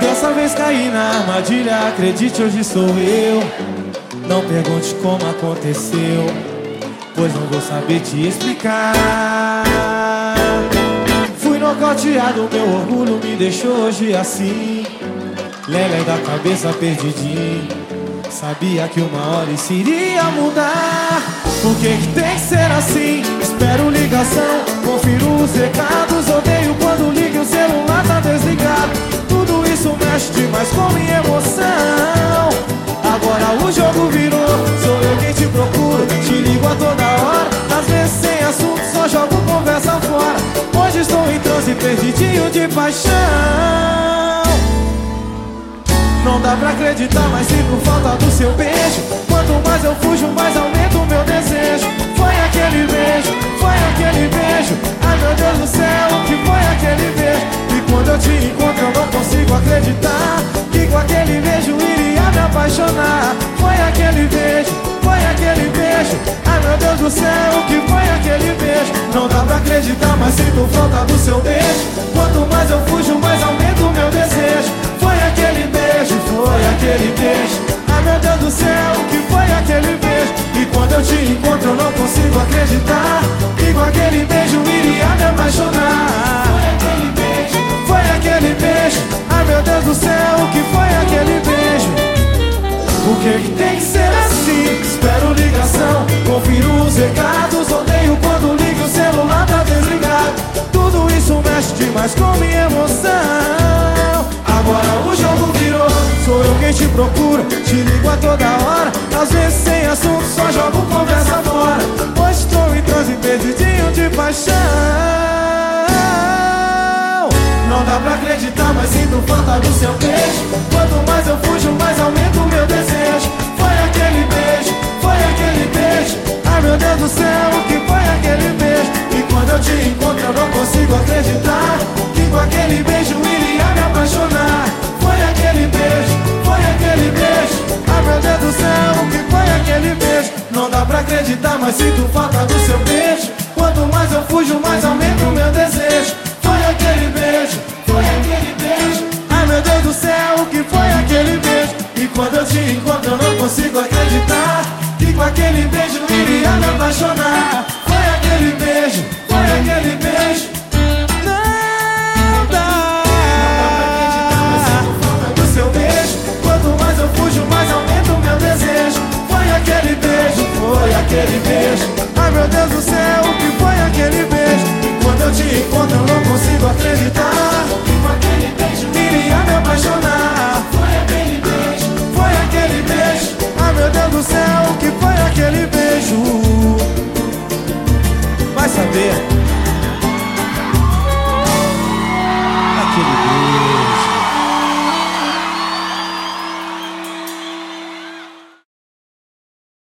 Dessa vez caí na armadilha, acredite, hoje sou eu. Não pergunte como aconteceu, pois não vou saber te explicar. Fui nocauteado, meu orgulho me deixou hoje assim. Lelé da cabeça perdidinho. Sabia que uma hora isso iria mudar. Por que, que tem que ser assim? Espero ligação, confiro os recados. Odeio quando liga e o celular tá desligado. Tudo isso mexe demais com minha emoção. Agora o jogo virou, sou eu quem te procuro. Te ligo a toda hora, às vezes sem assunto, só jogo conversa fora. Hoje estou em transe, perdidinho de paixão. Não dá pra acreditar, mas sinto falta do seu beijo. Quanto mais eu fujo, mais aumenta o meu desejo. Foi aquele beijo, foi aquele beijo. Ai meu Deus do céu, que foi aquele beijo? E quando eu te encontro eu não consigo acreditar Que com aquele beijo iria me apaixonar Por que, que tem que ser assim? Espero ligação, confiro os recados Odeio quando liga o celular tá desligado Tudo isso mexe demais com minha emoção. Te procuro, te ligo a toda hora. Às vezes sem assunto, só jogo conversa fora. Hoje estou em transe perdidinho de paixão. Não dá pra acreditar, mas sinto falta do seu beijo Deus do céu, o que foi aquele beijo E quando eu te encontro eu não consigo acreditar Que com aquele beijo iria me apaixonar. Foi aquele beijo acreditar, mas sinto falta do seu beijo. Quanto mais eu fujo, mais aumenta o meu desejo. Foi aquele beijo, foi aquele beijo. Ai meu Deus do céu, o que foi aquele beijo? E quando eu te encontro eu não consigo acreditar Que com aquele beijo me apaixonar. Foi aquele beijo, foi aquele beijo. Não dá Não dá pra acreditar, falta do seu beijo. Quanto mais eu fujo, mais aumenta o meu desejo. Foi aquele beijo, foi aquele beijo.